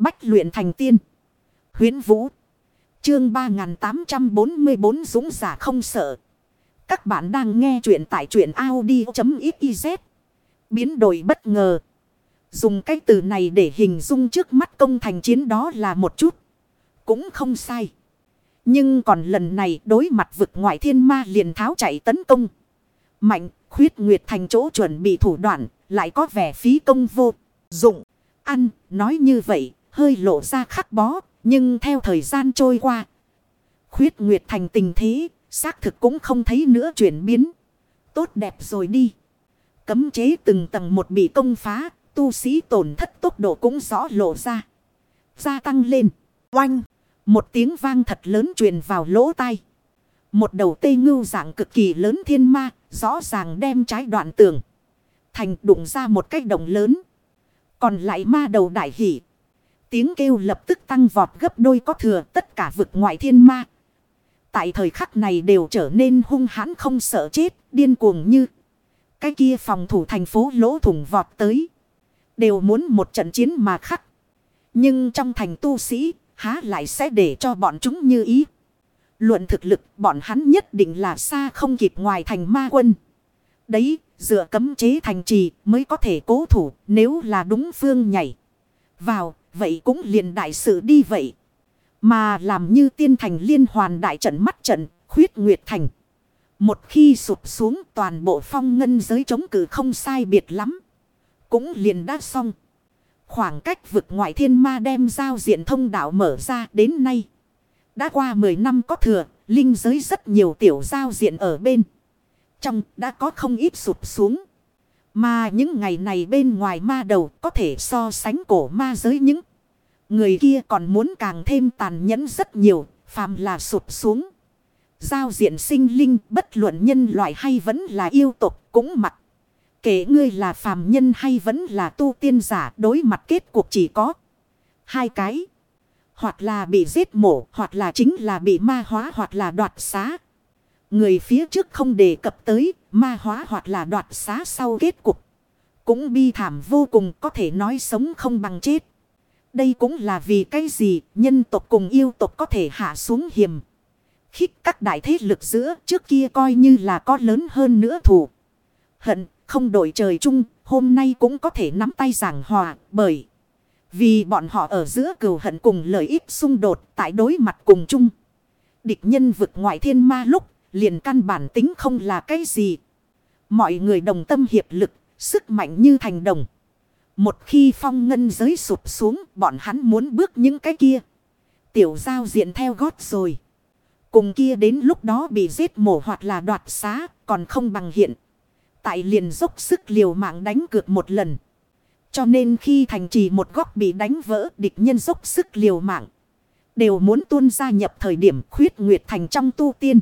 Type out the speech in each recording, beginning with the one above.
Bách luyện thành tiên. huyễn Vũ. Chương 3844 Dũng giả không sợ. Các bạn đang nghe truyện tại truyện Audi.xyz. Biến đổi bất ngờ. Dùng cái từ này để hình dung trước mắt công thành chiến đó là một chút. Cũng không sai. Nhưng còn lần này đối mặt vực ngoại thiên ma liền tháo chạy tấn công. Mạnh, khuyết nguyệt thành chỗ chuẩn bị thủ đoạn, lại có vẻ phí công vô, dụng. Ăn, nói như vậy, hơi lộ ra khắc bó, nhưng theo thời gian trôi qua. Khuyết nguyệt thành tình thế, xác thực cũng không thấy nữa chuyển biến. Tốt đẹp rồi đi. Cấm chế từng tầng một bị công phá, tu sĩ tổn thất tốc độ cũng rõ lộ ra. Gia tăng lên. Oanh. Một tiếng vang thật lớn truyền vào lỗ tai. Một đầu tê ngưu dạng cực kỳ lớn thiên ma, rõ ràng đem trái đoạn tường. Thành đụng ra một cái đồng lớn. Còn lại ma đầu đại hỷ. Tiếng kêu lập tức tăng vọt gấp đôi có thừa tất cả vực ngoại thiên ma. Tại thời khắc này đều trở nên hung hãn không sợ chết, điên cuồng như. Cái kia phòng thủ thành phố lỗ thủng vọt tới. Đều muốn một trận chiến mà khắc. Nhưng trong thành tu sĩ, há lại sẽ để cho bọn chúng như ý. Luận thực lực bọn hắn nhất định là xa không kịp ngoài thành ma quân. Đấy, dựa cấm chế thành trì mới có thể cố thủ nếu là đúng phương nhảy. Vào, vậy cũng liền đại sự đi vậy. Mà làm như tiên thành liên hoàn đại trận mắt trận, khuyết nguyệt thành. Một khi sụp xuống toàn bộ phong ngân giới chống cử không sai biệt lắm. Cũng liền đã xong. Khoảng cách vực ngoại thiên ma đem giao diện thông đạo mở ra đến nay. Đã qua 10 năm có thừa, linh giới rất nhiều tiểu giao diện ở bên. Trong đã có không ít sụp xuống. Mà những ngày này bên ngoài ma đầu có thể so sánh cổ ma giới những. Người kia còn muốn càng thêm tàn nhẫn rất nhiều, phàm là sụp xuống. Giao diện sinh linh bất luận nhân loại hay vẫn là yêu tục cũng mặc. Kể ngươi là phàm nhân hay vẫn là tu tiên giả đối mặt kết cuộc chỉ có hai cái. Hoặc là bị giết mổ, hoặc là chính là bị ma hóa, hoặc là đoạt xá. Người phía trước không đề cập tới, ma hóa hoặc là đoạt xá sau kết cục. Cũng bi thảm vô cùng có thể nói sống không bằng chết. Đây cũng là vì cái gì nhân tộc cùng yêu tộc có thể hạ xuống hiểm. Khích các đại thế lực giữa trước kia coi như là có lớn hơn nữa thủ. Hận không đổi trời chung hôm nay cũng có thể nắm tay giảng hòa bởi. Vì bọn họ ở giữa cừu hận cùng lợi ích xung đột tại đối mặt cùng chung. Địch nhân vực ngoại thiên ma lúc liền căn bản tính không là cái gì. Mọi người đồng tâm hiệp lực, sức mạnh như thành đồng. Một khi phong ngân giới sụp xuống, bọn hắn muốn bước những cái kia. Tiểu giao diện theo gót rồi. Cùng kia đến lúc đó bị giết mổ hoặc là đoạt xá, còn không bằng hiện. Tại liền dốc sức liều mạng đánh cược một lần. Cho nên khi thành trì một góc bị đánh vỡ địch nhân dốc sức liều mạng. Đều muốn tuôn gia nhập thời điểm khuyết nguyệt thành trong tu tiên.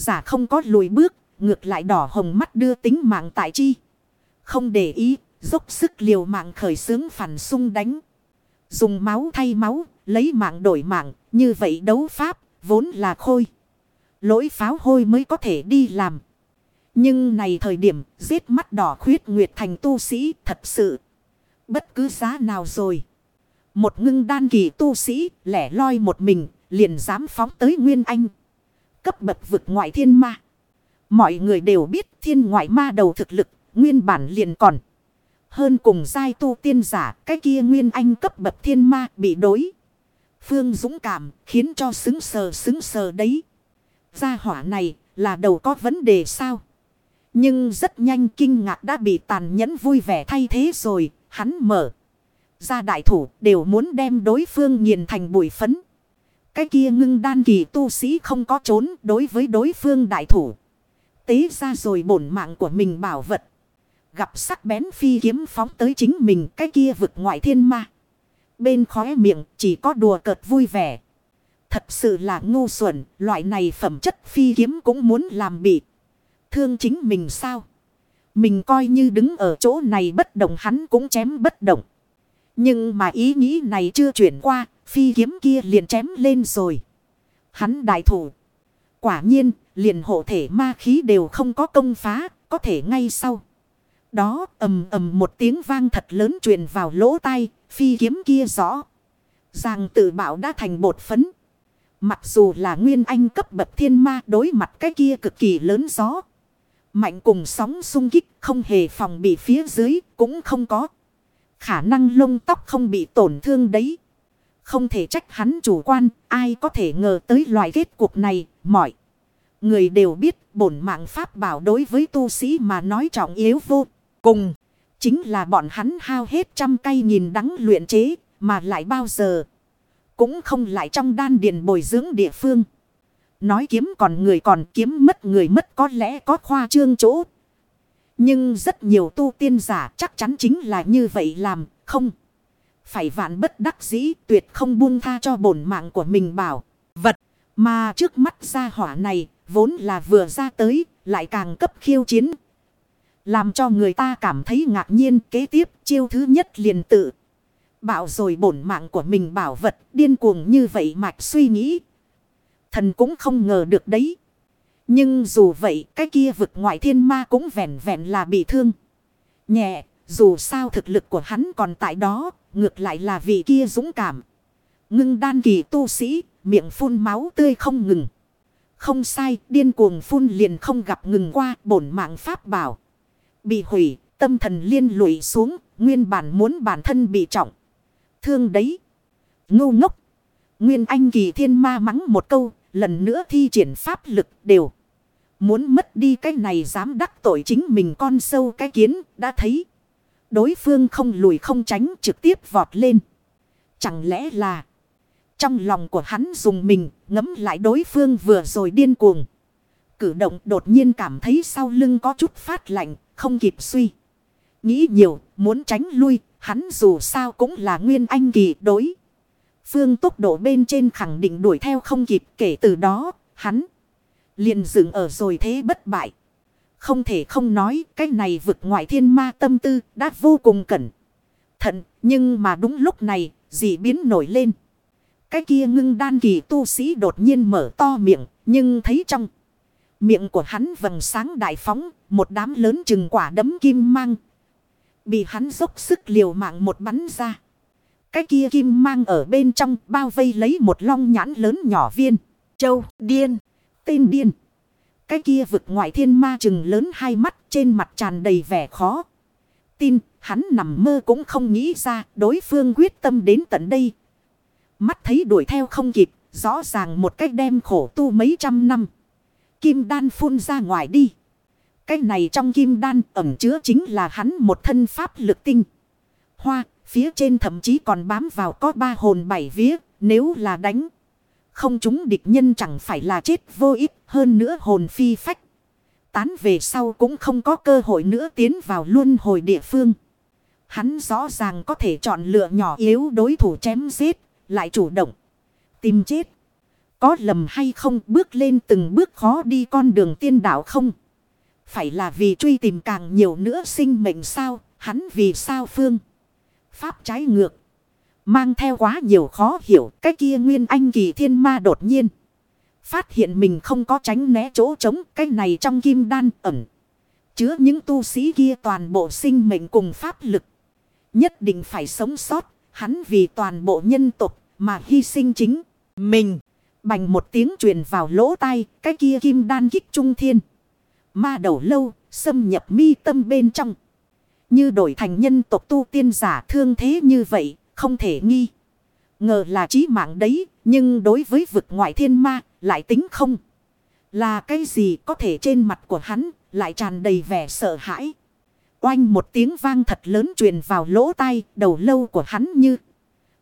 Giả không có lùi bước, ngược lại đỏ hồng mắt đưa tính mạng tại chi. Không để ý, dốc sức liều mạng khởi xướng phản sung đánh. Dùng máu thay máu, lấy mạng đổi mạng, như vậy đấu pháp, vốn là khôi. Lỗi pháo hôi mới có thể đi làm. Nhưng này thời điểm, giết mắt đỏ khuyết nguyệt thành tu sĩ thật sự. Bất cứ giá nào rồi. Một ngưng đan kỳ tu sĩ, lẻ loi một mình, liền dám phóng tới Nguyên Anh. Cấp bậc vực ngoại thiên ma. Mọi người đều biết thiên ngoại ma đầu thực lực, nguyên bản liền còn. Hơn cùng giai tu tiên giả, cái kia nguyên anh cấp bậc thiên ma bị đối. Phương dũng cảm, khiến cho xứng sờ xứng sờ đấy. Gia hỏa này, là đầu có vấn đề sao? Nhưng rất nhanh kinh ngạc đã bị tàn nhẫn vui vẻ thay thế rồi, hắn mở. Ra đại thủ đều muốn đem đối phương nghiền thành bụi phấn. Cái kia ngưng đan kỳ tu sĩ không có trốn đối với đối phương đại thủ. Tế ra rồi bổn mạng của mình bảo vật. Gặp sắc bén phi kiếm phóng tới chính mình cái kia vực ngoại thiên ma. Bên khóe miệng chỉ có đùa cợt vui vẻ. Thật sự là ngu xuẩn, loại này phẩm chất phi kiếm cũng muốn làm bị. Thương chính mình sao? Mình coi như đứng ở chỗ này bất động hắn cũng chém bất động. Nhưng mà ý nghĩ này chưa chuyển qua, phi kiếm kia liền chém lên rồi. Hắn đại thủ. Quả nhiên, liền hộ thể ma khí đều không có công phá, có thể ngay sau. Đó ầm ầm một tiếng vang thật lớn truyền vào lỗ tai, phi kiếm kia rõ. Giang tự bảo đã thành bột phấn. Mặc dù là nguyên anh cấp bậc thiên ma đối mặt cái kia cực kỳ lớn gió. Mạnh cùng sóng sung kích không hề phòng bị phía dưới cũng không có. Khả năng lông tóc không bị tổn thương đấy. Không thể trách hắn chủ quan, ai có thể ngờ tới loại kết cục này, mọi. Người đều biết bổn mạng pháp bảo đối với tu sĩ mà nói trọng yếu vô cùng. Chính là bọn hắn hao hết trăm cây nghìn đắng luyện chế, mà lại bao giờ. Cũng không lại trong đan điền bồi dưỡng địa phương. Nói kiếm còn người còn kiếm mất người mất có lẽ có khoa trương chỗ. Nhưng rất nhiều tu tiên giả chắc chắn chính là như vậy làm, không. Phải vạn bất đắc dĩ, tuyệt không buông tha cho bổn mạng của mình bảo. Vật mà trước mắt ra hỏa này, vốn là vừa ra tới, lại càng cấp khiêu chiến. Làm cho người ta cảm thấy ngạc nhiên, kế tiếp, chiêu thứ nhất liền tự. Bảo rồi bổn mạng của mình bảo vật, điên cuồng như vậy mạch suy nghĩ. Thần cũng không ngờ được đấy. Nhưng dù vậy, cái kia vực ngoại thiên ma cũng vẹn vẹn là bị thương. Nhẹ, dù sao thực lực của hắn còn tại đó ngược lại là vị kia dũng cảm. Ngưng đan kỳ tu sĩ, miệng phun máu tươi không ngừng. Không sai, điên cuồng phun liền không gặp ngừng qua, bổn mạng pháp bảo. Bị hủy, tâm thần liên lụy xuống, nguyên bản muốn bản thân bị trọng. Thương đấy. Ngu ngốc. Nguyên Anh kỳ thiên ma mắng một câu. Lần nữa thi triển pháp lực đều. Muốn mất đi cái này dám đắc tội chính mình con sâu cái kiến. Đã thấy. Đối phương không lùi không tránh trực tiếp vọt lên. Chẳng lẽ là. Trong lòng của hắn dùng mình ngấm lại đối phương vừa rồi điên cuồng. Cử động đột nhiên cảm thấy sau lưng có chút phát lạnh. Không kịp suy. Nghĩ nhiều muốn tránh lui Hắn dù sao cũng là nguyên anh kỳ đối. Phương tốc độ bên trên khẳng định đuổi theo không kịp kể từ đó, hắn liền dựng ở rồi thế bất bại. Không thể không nói cái này vực ngoại thiên ma tâm tư đã vô cùng cẩn thận, nhưng mà đúng lúc này, dị biến nổi lên. Cái kia ngưng đan kỳ tu sĩ đột nhiên mở to miệng, nhưng thấy trong miệng của hắn vầng sáng đại phóng, một đám lớn chừng quả đấm kim mang, Bị hắn dốc sức liều mạng một bắn ra. Cái kia kim mang ở bên trong bao vây lấy một long nhãn lớn nhỏ viên. Châu, điên, tên điên. Cái kia vực ngoại thiên ma chừng lớn hai mắt trên mặt tràn đầy vẻ khó. Tin, hắn nằm mơ cũng không nghĩ ra đối phương quyết tâm đến tận đây. Mắt thấy đuổi theo không kịp, rõ ràng một cách đem khổ tu mấy trăm năm. Kim đan phun ra ngoài đi. Cái này trong kim đan ẩm chứa chính là hắn một thân pháp lực tinh. Hoa, phía trên thậm chí còn bám vào có ba hồn bảy vía, nếu là đánh. Không chúng địch nhân chẳng phải là chết vô ích hơn nữa hồn phi phách. Tán về sau cũng không có cơ hội nữa tiến vào luân hồi địa phương. Hắn rõ ràng có thể chọn lựa nhỏ yếu đối thủ chém giết, lại chủ động. Tìm chết. Có lầm hay không bước lên từng bước khó đi con đường tiên đạo không? Phải là vì truy tìm càng nhiều nữa sinh mệnh sao, hắn vì sao phương. Pháp trái ngược. Mang theo quá nhiều khó hiểu, cái kia nguyên anh kỳ thiên ma đột nhiên. Phát hiện mình không có tránh né chỗ trống, cái này trong kim đan ẩn. Chứa những tu sĩ kia toàn bộ sinh mệnh cùng pháp lực. Nhất định phải sống sót, hắn vì toàn bộ nhân tục mà hy sinh chính mình. Bành một tiếng truyền vào lỗ tai, cái kia kim đan kích trung thiên. Ma đầu lâu, xâm nhập mi tâm bên trong. Như đổi thành nhân tộc tu tiên giả thương thế như vậy, không thể nghi. Ngờ là chí mạng đấy, nhưng đối với vực ngoại thiên ma, lại tính không. Là cái gì có thể trên mặt của hắn, lại tràn đầy vẻ sợ hãi. Oanh một tiếng vang thật lớn truyền vào lỗ tai, đầu lâu của hắn như.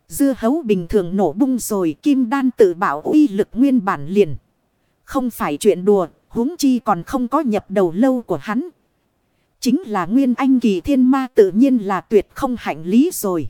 Dưa hấu bình thường nổ bung rồi, kim đan tự bảo uy lực nguyên bản liền. Không phải chuyện đùa, huống chi còn không có nhập đầu lâu của hắn. Chính là nguyên anh kỳ thiên ma tự nhiên là tuyệt không hạnh lý rồi.